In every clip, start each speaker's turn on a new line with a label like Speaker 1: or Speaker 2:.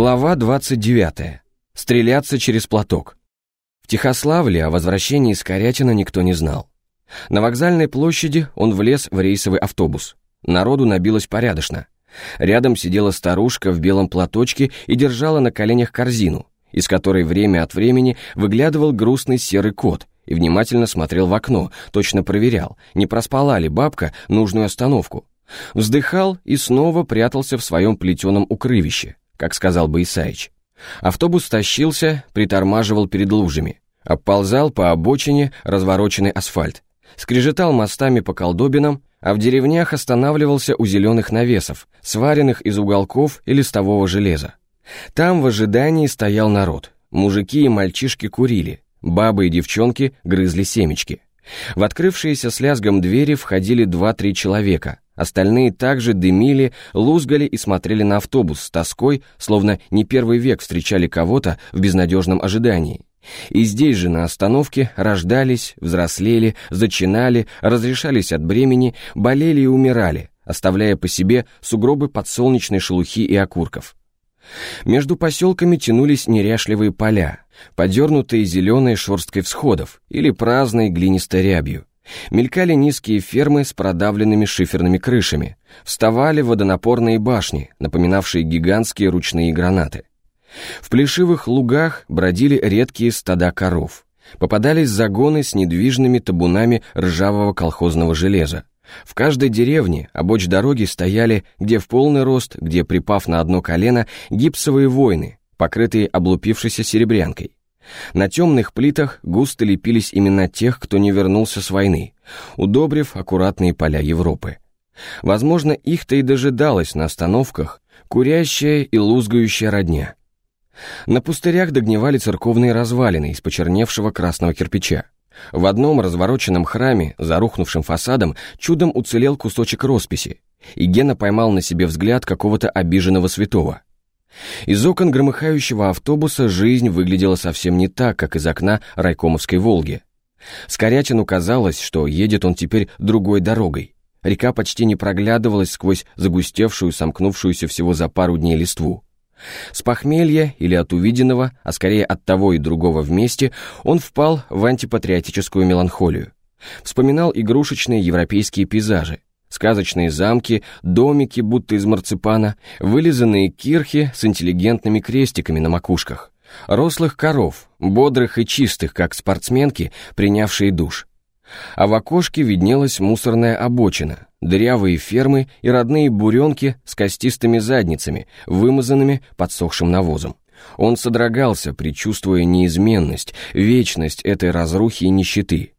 Speaker 1: Глава 29. Стреляться через платок. В Тихославле о возвращении из Корятина никто не знал. На вокзальной площади он влез в рейсовый автобус. Народу набилось порядочно. Рядом сидела старушка в белом платочке и держала на коленях корзину, из которой время от времени выглядывал грустный серый кот и внимательно смотрел в окно, точно проверял, не проспала ли бабка нужную остановку. Вздыхал и снова прятался в своем плетеном укрывище, как сказал бы Исаич. Автобус тащился, притормаживал перед лужами, обползал по обочине развороченный асфальт, скрежетал мостами по колдобинам, а в деревнях останавливался у зеленых навесов, сваренных из уголков и листового железа. Там в ожидании стоял народ. Мужики и мальчишки курили, бабы и девчонки грызли семечки. В открывшиеся с лязгом двери входили два-три человека, Остальные также дымили, лузгали и смотрели на автобус с тоской, словно не первый век встречали кого-то в безнадежном ожидании. И здесь же на остановке рождались, взрослели, зачинали, разрешались от бремени, болели и умирали, оставляя по себе сугробы подсолнечной шелухи и окурков. Между поселками тянулись неряшливые поля, подернутые зеленой шерсткой всходов или праздной глинистой рябью. Мелькали низкие фермы с продавленными шиферными крышами, вставали водонапорные башни, напоминавшие гигантские ручные гранаты. В плешивых лугах бродили редкие стада коров. Попадались загоны с недвижными табунами ржавого колхозного железа. В каждой деревне обочь дороги стояли, где в полный рост, где, припав на одно колено, гипсовые воины, покрытые облупившейся серебрянкой. На темных плитах густо лепились имена тех, кто не вернулся с войны, удобрив аккуратные поля Европы. Возможно, их-то и дожидалась на остановках курящая и лузгающая родня. На пустырях догнивали церковные развалины из почерневшего красного кирпича. В одном развороченном храме, за рухнувшим фасадом, чудом уцелел кусочек росписи, и Гена поймал на себе взгляд какого-то обиженного святого. Из окон громыхающего автобуса жизнь выглядела совсем не так, как из окна райкомовской «Волги». Скорятину казалось, что едет он теперь другой дорогой. Река почти не проглядывалась сквозь загустевшую, сомкнувшуюся всего за пару дней листву. С похмелья или от увиденного, а скорее от того и другого вместе, он впал в антипатриотическую меланхолию. Вспоминал игрушечные европейские пейзажи, Сказочные замки, домики, будто из марципана, вылизанные кирхи с интеллигентными крестиками на макушках, рослых коров, бодрых и чистых, как спортсменки, принявшие душ. А в окошке виднелась мусорная обочина, дырявые фермы и родные буренки с костистыми задницами, вымазанными подсохшим навозом. Он содрогался, предчувствуя неизменность, вечность этой разрухи и нищеты.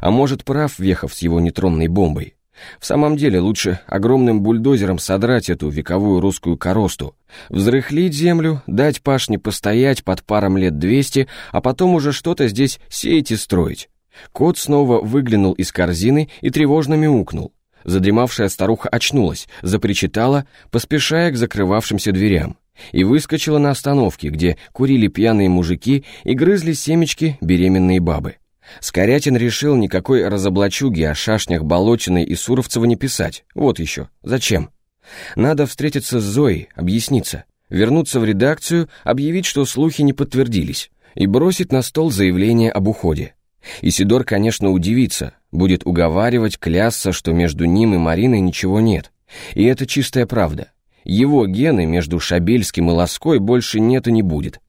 Speaker 1: А может, прав Вехов с его нейтронной бомбой. В самом деле лучше огромным бульдозером содрать эту вековую русскую коросту, взрыхлить землю, дать пашне постоять под паром лет двести, а потом уже что-то здесь сеять и строить. Кот снова выглянул из корзины и тревожно мяукнул. Задремавшая старуха очнулась, запричитала, поспешая к закрывавшимся дверям, и выскочила на остановке, где курили пьяные мужики и грызли семечки беременные бабы. Скорятин решил никакой разоблачуги о шашнях Болотиной и Суровцева не писать. Вот еще. Зачем? Надо встретиться с Зоей, объясниться, вернуться в редакцию, объявить, что слухи не подтвердились, и бросить на стол заявление об уходе. Исидор, конечно, удивится, будет уговаривать, клясться, что между ним и Мариной ничего нет. И это чистая правда. Его гены между Шабельским и Лоской больше нет и не будет.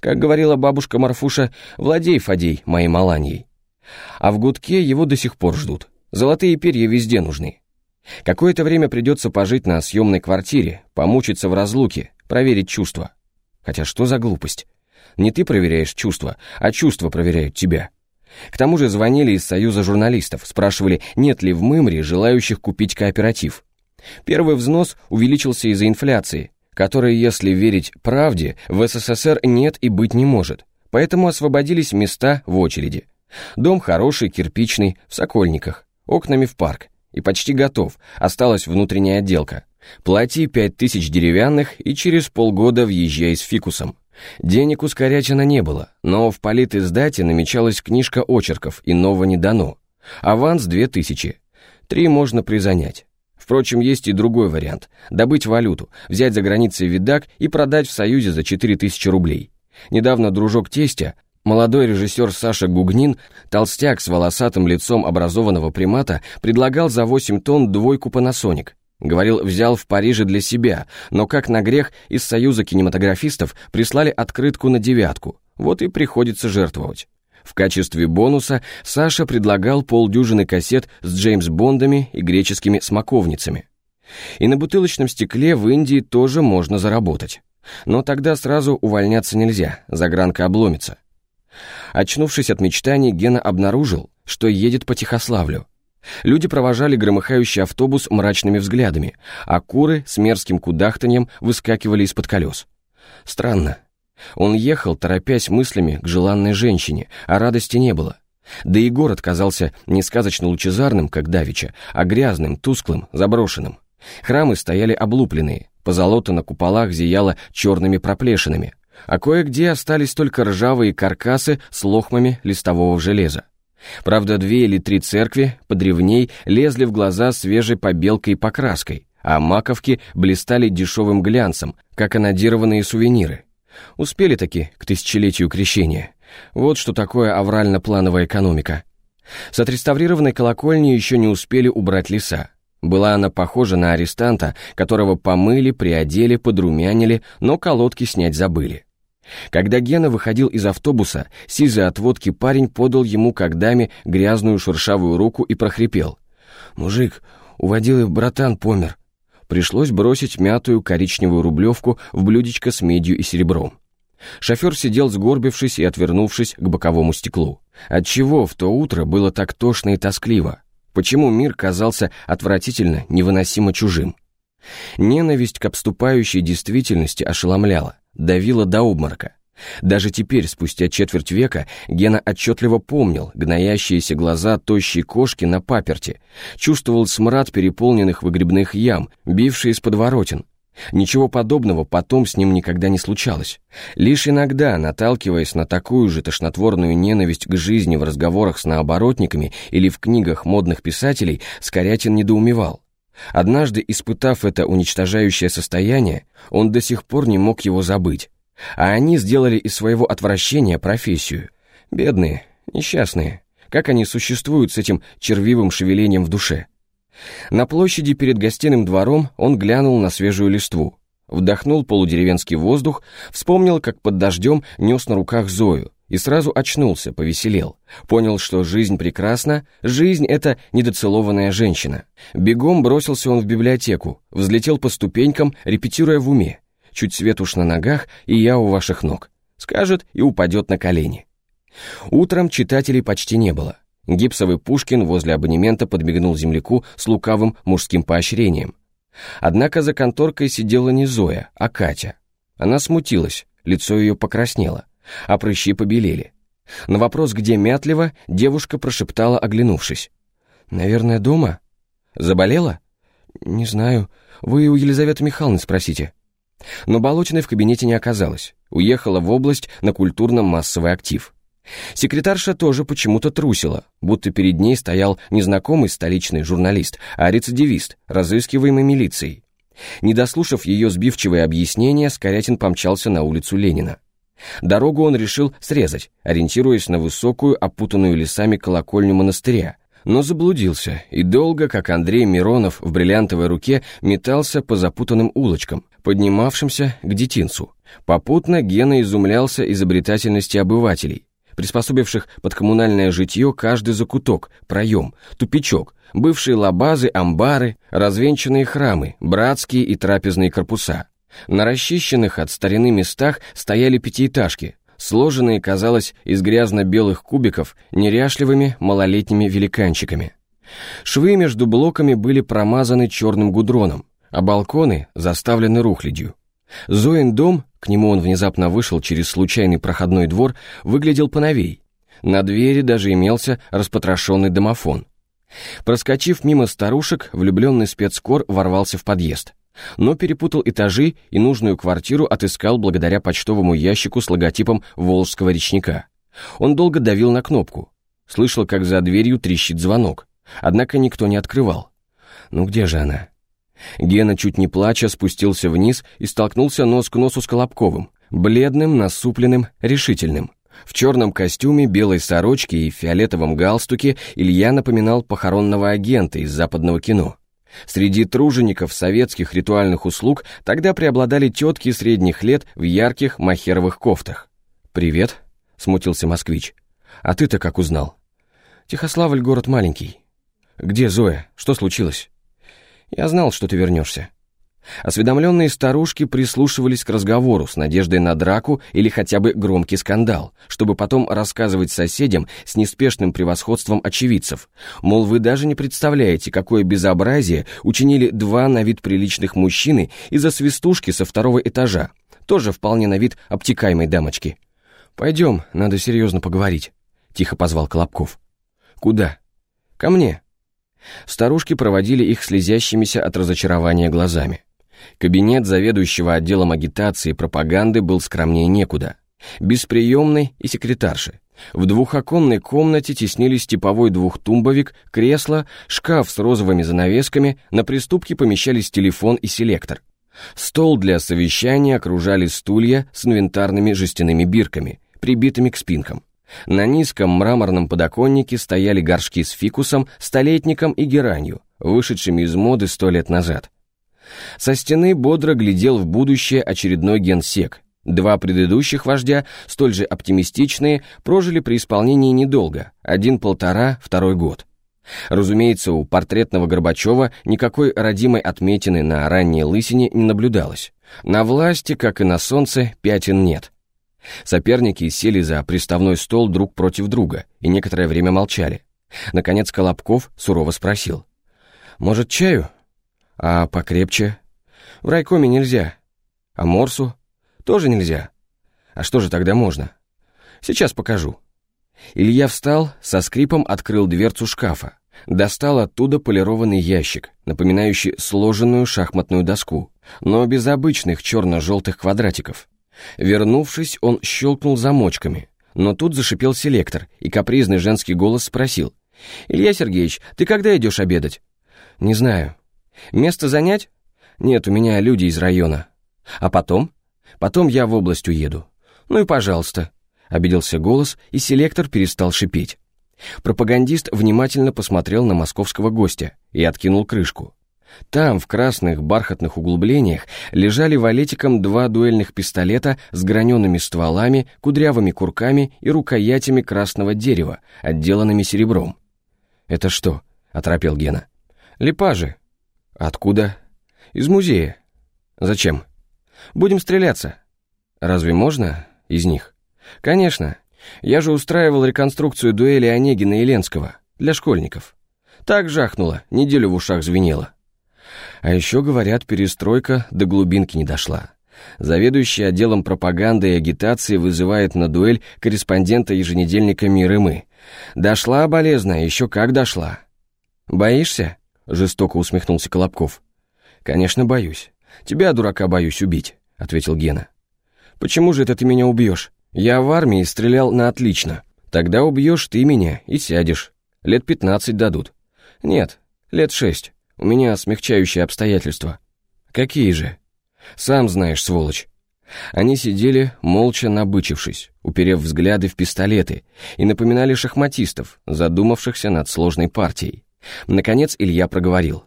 Speaker 1: Как говорила бабушка Марфуша, владей, Фадей, моей Маланьей. А в гудке его до сих пор ждут. Золотые перья везде нужны. Какое-то время придется пожить на съемной квартире, помучиться в разлуке, проверить чувства. Хотя что за глупость? Не ты проверяешь чувства, а чувства проверяют тебя. К тому же звонили из Союза журналистов, спрашивали, нет ли в Мымре желающих купить кооператив. Первый взнос увеличился из-за инфляции, которой, если верить правде, в СССР нет и быть не может, поэтому освободились места в очереди. Дом хороший, кирпичный, в Сокольниках, окнами в парк, и почти готов, осталась внутренняя отделка. Плати пять тысяч деревянных и через полгода въезжай с фикусом. Денег у Скорячина не было, но в политиздате намечалась книжка очерков, иного не дано. Аванс две тысячи. Три можно призанять. Впрочем, есть и другой вариант – добыть валюту, взять за границей видак и продать в Союзе за 4000 рублей. Недавно дружок тестя, молодой режиссер Саша Гугнин, толстяк с волосатым лицом образованного примата, предлагал за 8 тонн двойку Panasonic. Говорил, взял в Париже для себя, но как на грех из Союза кинематографистов прислали открытку на девятку. Вот и приходится жертвовать. В качестве бонуса Саша предлагал полдюжины кассет с Джеймс Бондами и греческими смоковницами. И на бутылочном стекле в Индии тоже можно заработать. Но тогда сразу увольняться нельзя, загранка обломится. Очнувшись от мечтаний, Гена обнаружил, что едет по Тихославлю. Люди провожали громыхающий автобус мрачными взглядами, а куры с мерзким кудахтаньем выскакивали из-под колес. Странно, он ехал, торопясь мыслями к желанной женщине, а радости не было. Да и город казался не сказочно лучезарным, как давеча, а грязным, тусклым, заброшенным. Храмы стояли облупленные, позолота на куполах зияло черными проплешинами, а кое-где остались только ржавые каркасы с лохмами листового железа. Правда, две или три церкви подревней лезли в глаза свежей побелкой и покраской, а маковки блистали дешевым глянцем, как анодированные сувениры. Успели таки к тысячелетию крещения. Вот что такое аврально-плановая экономика. С отреставрированной колокольни еще не успели убрать леса. Была она похожа на арестанта, которого помыли, приодели, подрумянили, но колодки снять забыли. Когда Гена выходил из автобуса, сизый от водки парень подал ему как даме грязную шершавую руку и прохрипел. «Мужик, уводил их братан помер пришлось бросить мятую коричневую рублевку в блюдечко с медью и серебром. Шофер сидел сгорбившись и отвернувшись к боковому стеклу. Отчего в то утро было так тошно и тоскливо? Почему мир казался отвратительно, невыносимо чужим? Ненависть к обступающей действительности ошеломляла, давила до обморока. Даже теперь, спустя четверть века, Гена отчетливо помнил гноящиеся глаза тощей кошки на паперте, чувствовал смрад переполненных выгребных ям, бивший из подворотен. Ничего подобного потом с ним никогда не случалось. Лишь иногда, наталкиваясь на такую же тошнотворную ненависть к жизни в разговорах с наоборотниками или в книгах модных писателей, Скорятин недоумевал. Однажды, испытав это уничтожающее состояние, он до сих пор не мог его забыть. А они сделали из своего отвращения профессию. Бедные, несчастные. Как они существуют с этим червивым шевелением в душе? На площади перед гостиным двором он глянул на свежую листву. Вдохнул полудеревенский воздух, вспомнил, как под дождем нес на руках Зою, и сразу очнулся, повеселел. Понял, что жизнь прекрасна, жизнь — это недоцелованная женщина. Бегом бросился он в библиотеку, взлетел по ступенькам, репетируя в уме чуть свет уж на ногах, и я у ваших ног. Скажет и упадет на колени. Утром читателей почти не было. Гипсовый Пушкин возле абонемента подмигнул земляку с лукавым мужским поощрением. Однако за конторкой сидела не Зоя, а Катя. Она смутилась, лицо ее покраснело, а прыщи побелели. На вопрос, где Мятлева, девушка прошептала, оглянувшись. «Наверное, дома? Заболела?» «Не знаю. Вы у Елизаветы Михайловны спросите». Но Болотиной в кабинете не оказалось. Уехала в область на культурно-массовый актив. Секретарша тоже почему-то трусила, будто перед ней стоял незнакомый столичный журналист, а рецидивист, разыскиваемый милицией. Не дослушав ее сбивчивое объяснение, Скорятин помчался на улицу Ленина. Дорогу он решил срезать, ориентируясь на высокую, опутанную лесами колокольню монастыря, но заблудился и долго, как Андрей Миронов в бриллиантовой руке, метался по запутанным улочкам, поднимавшимся к детинцу. Попутно Гена изумлялся изобретательности обывателей, приспособивших под коммунальное житье каждый закуток, проем, тупичок, бывшие лабазы, амбары, развенчанные храмы, братские и трапезные корпуса. На расчищенных от старины местах стояли пятиэтажки, сложенные, казалось, из грязно-белых кубиков неряшливыми малолетними великанчиками. Швы между блоками были промазаны черным гудроном, а балконы заставлены рухлядью. Зоин дом, к нему он внезапно вышел через случайный проходной двор, выглядел поновей. На двери даже имелся распотрошенный домофон. Проскочив мимо старушек, влюбленный спецкор ворвался в подъезд но перепутал этажи и нужную квартиру отыскал благодаря почтовому ящику с логотипом Волжского речника. Он долго давил на кнопку. Слышал, как за дверью трещит звонок. Однако никто не открывал. Ну где же она? Гена, чуть не плача, спустился вниз и столкнулся нос к носу с Колобковым, бледным, насупленным, решительным. В черном костюме, белой сорочке и фиолетовом галстуке Илья напоминал похоронного агента из западного кино. Среди тружеников советских ритуальных услуг тогда преобладали тетки средних лет в ярких махеровых кофтах. «Привет», — смутился москвич. «А ты-то как узнал?» «Тихославль — город маленький». «Где Зоя? Что случилось?» «Я знал, что ты вернешься». Осведомленные старушки прислушивались к разговору с надеждой на драку или хотя бы громкий скандал, чтобы потом рассказывать соседям с неспешным превосходством очевидцев. Мол, вы даже не представляете, какое безобразие учинили два на вид приличных мужчины из-за свистушки со второго этажа, тоже вполне на вид обтекаемой дамочки. «Пойдем, надо серьезно поговорить», — тихо позвал Колобков. «Куда?» «Ко мне». Старушки проводили их слезящимися от разочарования глазами. Кабинет заведующего отделом агитации и пропаганды был скромнее некуда. Без приемной и секретарши. В двухоконной комнате теснились типовой двухтумбовик, кресло, шкаф с розовыми занавесками, на приступке помещались телефон и селектор. Стол для совещания окружали стулья с инвентарными жестяными бирками, прибитыми к спинкам. На низком мраморном подоконнике стояли горшки с фикусом, столетником и геранью, вышедшими из моды сто лет назад. Со стены бодро глядел в будущее очередной генсек. Два предыдущих вождя, столь же оптимистичные, прожили при исполнении недолго, один-полтора, второй год. Разумеется, у портретного Горбачева никакой родимой отметины на ранней лысине не наблюдалось. На власти, как и на солнце, пятен нет. Соперники сели за приставной стол друг против друга и некоторое время молчали. Наконец Колобков сурово спросил. «Может, чаю?» А покрепче? В райкоме нельзя. А морсу? Тоже нельзя. А что же тогда можно? Сейчас покажу. Илья встал, со скрипом открыл дверцу шкафа. Достал оттуда полированный ящик, напоминающий сложенную шахматную доску, но без обычных черно-желтых квадратиков. Вернувшись, он щелкнул замочками, но тут зашипел селектор, и капризный женский голос спросил. «Илья Сергеевич, ты когда идешь обедать?» «Не знаю. Место занять? Нет, у меня люди из района. А потом? Потом я в область уеду. Ну и пожалуйста. Обиделся голос, и селектор перестал шипеть. Пропагандист внимательно посмотрел на московского гостя и откинул крышку. Там, в красных бархатных углублениях, лежали валетиком два дуэльных пистолета с гранеными стволами, кудрявыми курками и рукоятями красного дерева, отделанными серебром. «Это что?» — оторопел Гена. «Липажи», «Откуда?» «Из музея». «Зачем?» «Будем стреляться». «Разве можно из них?» «Конечно. Я же устраивал реконструкцию дуэли Онегина и Ленского для школьников. Так жахнуло, неделю в ушах звенело. А еще, говорят, перестройка до глубинки не дошла. Заведующий отделом пропаганды и агитации вызывает на дуэль корреспондента еженедельника «Мир и мы». Дошла болезная, еще как дошла. Боишься? Жестоко усмехнулся Колобков. «Конечно, боюсь. Тебя, дурака, боюсь убить», — ответил Гена. «Почему же это ты меня убьешь? Я в армии стрелял на отлично. Тогда убьешь ты меня и сядешь. Лет пятнадцать дадут. Нет, лет шесть. У меня смягчающие обстоятельства. Какие же? Сам знаешь, сволочь. Они сидели, молча набычившись, уперев взгляды в пистолеты, и напоминали шахматистов, задумавшихся над сложной партией. Наконец Илья проговорил.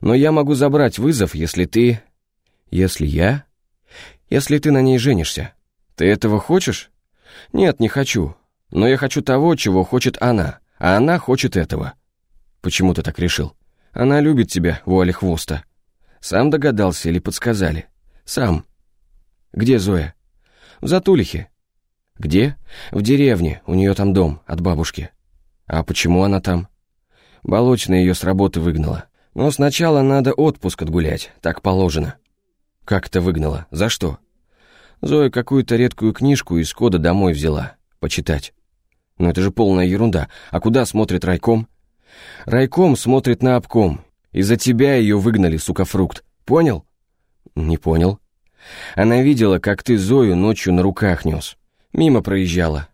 Speaker 1: «Но я могу забрать вызов, если ты...» «Если я?» «Если ты на ней женишься. Ты этого хочешь?» «Нет, не хочу. Но я хочу того, чего хочет она, а она хочет этого». «Почему ты так решил?» «Она любит тебя, вуали хвоста». «Сам догадался или подсказали?» «Сам». «Где Зоя?» «В Затулихе». «Где?» «В деревне, у нее там дом, от бабушки». «А почему она там?» Болочная ее с работы выгнала. Но сначала надо отпуск отгулять, так положено. Как это выгнала? За что? Зоя какую-то редкую книжку из кода домой взяла. Почитать. Но это же полная ерунда. А куда смотрит райком? Райком смотрит на обком. Из-за тебя ее выгнали, сука, фрукт. Понял? Не понял. Она видела, как ты Зою ночью на руках нес. Мимо проезжала.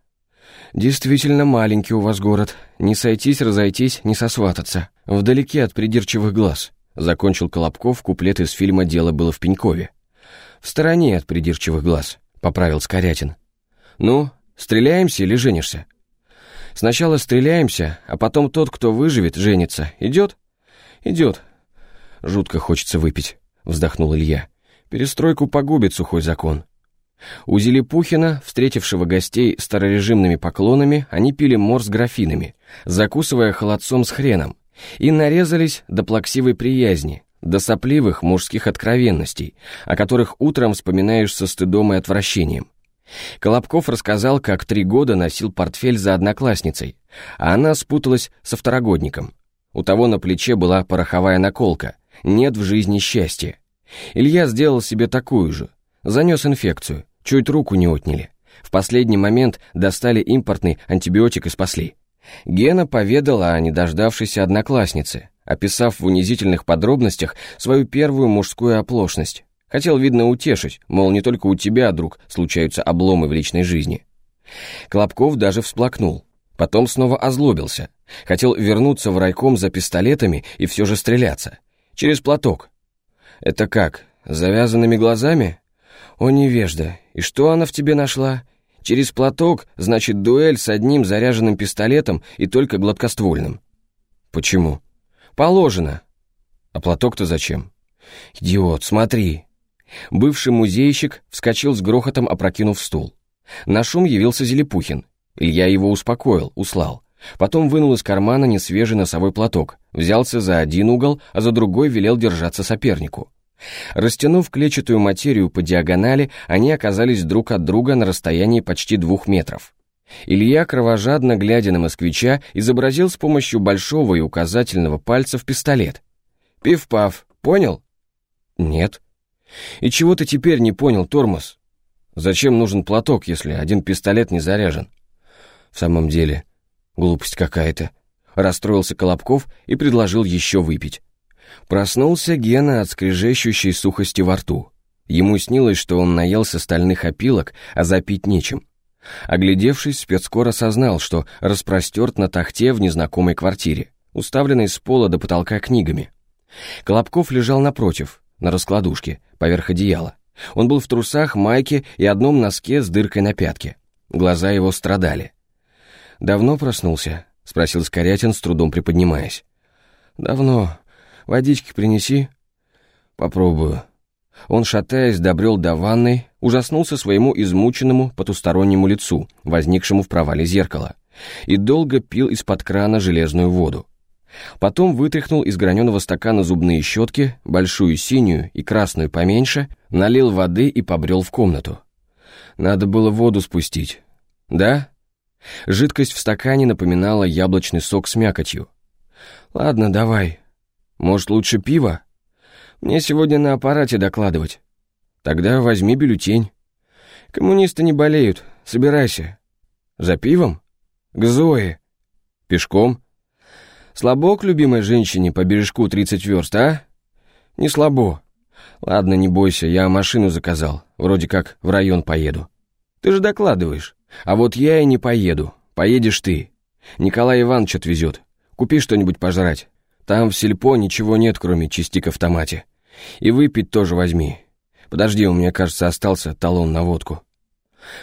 Speaker 1: «Действительно маленький у вас город. Не сойтись, разойтись, не сосвататься. Вдалеке от придирчивых глаз. Закончил Колобков куплет из фильма «Дело было в Пенькове». «В стороне от придирчивых глаз», — поправил Скорятин. «Ну, стреляемся или женишься?» «Сначала стреляемся, а потом тот, кто выживет, женится. Идет?» «Идет». «Жутко хочется выпить», — вздохнул Илья. «Перестройку погубит сухой закон». У Зелепухина, встретившего гостей старорежимными поклонами, они пили мор с графинами, закусывая холодцом с хреном, и нарезались до плаксивой приязни, до сопливых мужских откровенностей, о которых утром вспоминаешь со стыдом и отвращением. Колобков рассказал, как три года носил портфель за одноклассницей, а она спуталась со второгодником. У того на плече была пороховая наколка «Нет в жизни счастья». Илья сделал себе такую же, занес инфекцию, чуть руку не отняли. В последний момент достали импортный антибиотик и спасли. Гена поведала о недождавшейся однокласснице, описав в унизительных подробностях свою первую мужскую оплошность. Хотел, видно, утешить, мол, не только у тебя, друг, случаются обломы в личной жизни. Клопков даже всплакнул. Потом снова озлобился. Хотел вернуться в райком за пистолетами и все же стреляться. Через платок. «Это как, завязанными глазами?» «О, невежда, и что она в тебе нашла? Через платок, значит, дуэль с одним заряженным пистолетом и только гладкоствольным». «Почему?» «Положено». «А платок-то зачем?» «Идиот, смотри». Бывший музейщик вскочил с грохотом, опрокинув стул. На шум явился Зелепухин. Илья его успокоил, услал. Потом вынул из кармана несвежий носовой платок, взялся за один угол, а за другой велел держаться сопернику. Растянув клетчатую материю по диагонали, они оказались друг от друга на расстоянии почти двух метров. Илья, кровожадно глядя на москвича, изобразил с помощью большого и указательного пальцев пистолет. «Пиф-паф, понял?» «Нет». «И чего ты теперь не понял, тормоз? Зачем нужен платок, если один пистолет не заряжен?» «В самом деле, глупость какая-то», — расстроился Колобков и предложил еще выпить. Проснулся Гена от скрежещущей сухости во рту. Ему снилось, что он наелся стальных опилок, а запить нечем. Оглядевшись, спецкор осознал, что распростерт на тахте в незнакомой квартире, уставленной с пола до потолка книгами. Колобков лежал напротив, на раскладушке, поверх одеяла. Он был в трусах, майке и одном носке с дыркой на пятке. Глаза его страдали. «Давно проснулся?» — спросил Скорятин, с трудом приподнимаясь. «Давно», Водички принеси». «Попробую». Он, шатаясь, добрел до ванной, ужаснулся своему измученному потустороннему лицу, возникшему в провале зеркала, и долго пил из-под крана железную воду. Потом вытряхнул из граненого стакана зубные щетки, большую синюю и красную поменьше, налил воды и побрел в комнату. Надо было воду спустить. Да? Жидкость в стакане напоминала яблочный сок с мякотью. Ладно, давай, может, лучше пиво? Мне сегодня на аппарате докладывать. Тогда возьми бюллетень. Коммунисты не болеют. Собирайся. За пивом? К Зое. Пешком? Слабо любимой женщине по бережку 30 верст, а? Не слабо. Ладно, не бойся, я машину заказал. Вроде как в район поеду. Ты же докладываешь. А вот я и не поеду. Поедешь ты. Николай Иванович отвезет. Купи что-нибудь пожрать. Там в сельпо ничего нет, кроме частик в томате. И выпить тоже возьми. Подожди, у меня, кажется, остался талон на водку».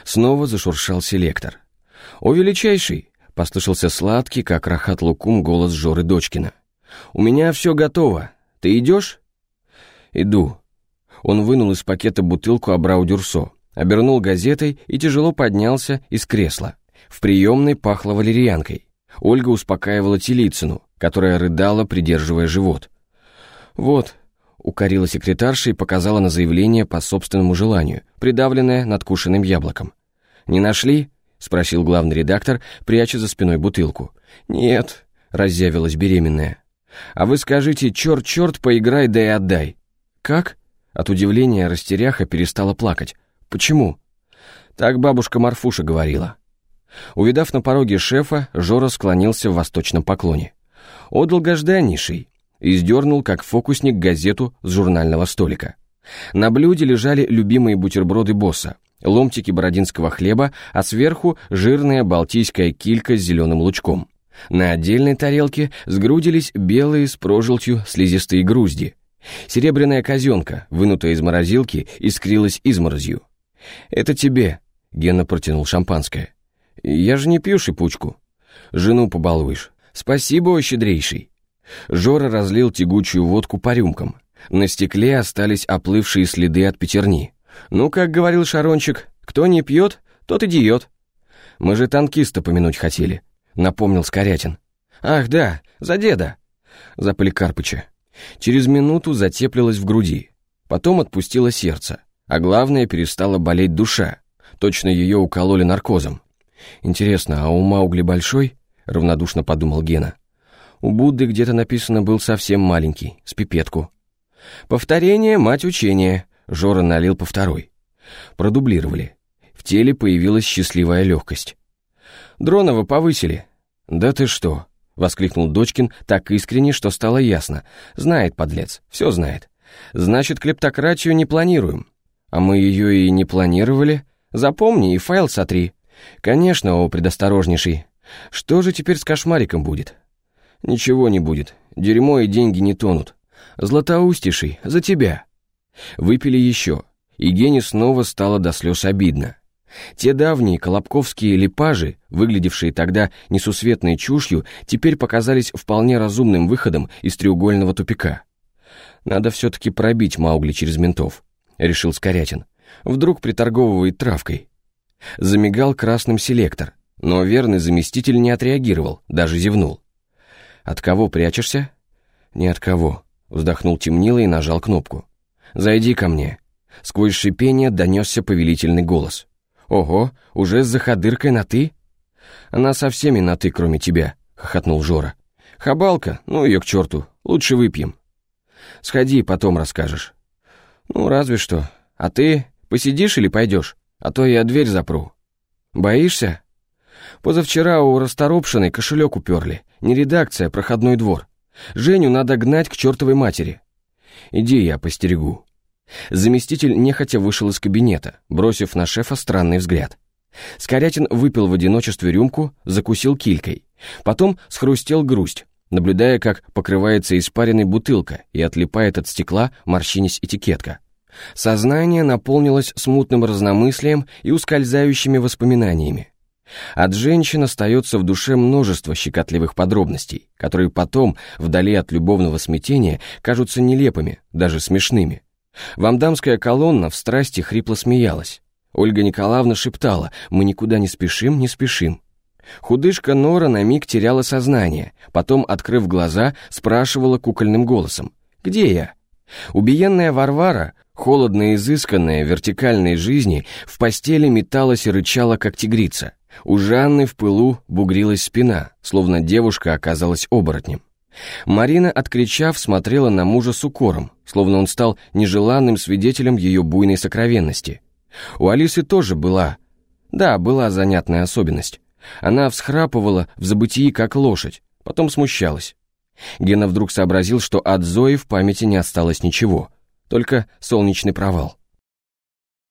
Speaker 1: Снова зашуршал селектор. «О, величайший!» — послышался сладкий, как рахат лукум, голос Жоры Дочкина. «У меня все готово. Ты идешь?» «Иду». Он вынул из пакета бутылку Абрау Дюрсо, обернул газетой и тяжело поднялся из кресла. В приемной пахло валерьянкой. Ольга успокаивала Телицыну, которая рыдала, придерживая живот. «Вот», — укорила секретарша и показала на заявление по собственному желанию, придавленное надкушенным яблоком. «Не нашли?» — спросил главный редактор, пряча за спиной бутылку. «Нет», — разъявилась беременная. «А вы скажите, черт-черт, поиграй, да и отдай». «Как?» От удивления растеряха перестала плакать. «Почему?» Так бабушка Марфуша говорила. Увидав на пороге шефа, Жора склонился в восточном поклоне. «О, долгожданнейший!» и сдернул, как фокусник, газету с журнального столика. На блюде лежали любимые бутерброды босса, ломтики бородинского хлеба, а сверху жирная балтийская килька с зеленым лучком. На отдельной тарелке сгрудились белые с прожилтью слизистые грузди. Серебряная казенка, вынутая из морозилки, искрилась изморозью. «Это тебе», — Гена протянул шампанское. «Я же не пью шипучку. Жену побалуешь. Спасибо, о щедрейший». Жора разлил тягучую водку по рюмкам. На стекле остались оплывшие следы от пятерни. «Ну, как говорил Шарончик, кто не пьет, тот идиот». «Мы же танкиста помянуть хотели», — напомнил Скорятин. «Ах, да, за деда». За Поликарпыча. Через минуту затеплилось в груди. Потом отпустило сердце. А главное, перестала болеть душа. Точно ее укололи наркозом. «Интересно, а у Маугли большой?» — равнодушно подумал Гена. У Будды где-то написано был совсем маленький, с пипетку. «Повторение, мать учения», — Жора налил по второй. Продублировали. В теле появилась счастливая легкость. «Дронова повысили». «Да ты что?» — воскликнул Дочкин так искренне, что стало ясно. «Знает, подлец, все знает. Значит, клептократию не планируем. А мы ее и не планировали. Запомни и файл сотри. Конечно, о предосторожнейший. Что же теперь с кошмариком будет? Ничего не будет. Дерьмо и деньги не тонут. Златоустиший, за тебя. Выпили еще. И Гене снова стало до слез обидно. Те давние колобковские липажи, выглядевшие тогда несусветной чушью, теперь показались вполне разумным выходом из треугольного тупика. Надо все-таки пробить Маугли через ментов, решил Скорятин. Вдруг приторговывает травкой. Замигал красным селектор, но верный заместитель не отреагировал, даже зевнул. «От кого прячешься?» «Ни от кого», — вздохнул темнило и нажал кнопку. «Зайди ко мне». Сквозь шипение донесся повелительный голос. «Ого, уже с заходыркой на «ты»?» «Она со всеми на «ты», кроме тебя», — хохотнул Жора. «Хабалка, ну ее к черту, лучше выпьем». «Сходи, потом расскажешь». «Ну, разве что. А ты посидишь или пойдешь? А то я дверь запру». «Боишься?» «Позавчера у расторопшиной кошелек уперли. Не редакция, а проходной двор. Женю надо гнать к чертовой матери. Иди, я постерегу». Заместитель нехотя вышел из кабинета, бросив на шефа странный взгляд. Скорятин выпил в одиночестве рюмку, закусил килькой. Потом схрустел грусть, наблюдая, как покрывается испаренной бутылка и отлипает от стекла, морщинясь этикетка. Сознание наполнилось смутным разномыслием и ускользающими воспоминаниями. От женщин остается в душе множество щекотливых подробностей, которые потом, вдали от любовного смятения, кажутся нелепыми, даже смешными. Вамдамская колонна в страсти хрипло смеялась. Ольга Николаевна шептала «Мы никуда не спешим, не спешим». Худышка Нора на миг теряла сознание, потом, открыв глаза, спрашивала кукольным голосом «Где я?». Убиенная Варвара, холодно изысканная вертикальной жизни, в постели металась и рычала, как тигрица. У Жанны в пылу бугрилась спина, словно девушка оказалась оборотнем. Марина, откричав, смотрела на мужа с укором, словно он стал нежеланным свидетелем ее буйной сокровенности. У Алисы тоже была... Да, была занятная особенность. Она всхрапывала в забытии, как лошадь, потом смущалась. Гена вдруг сообразил, что от Зои в памяти не осталось ничего, только солнечный провал.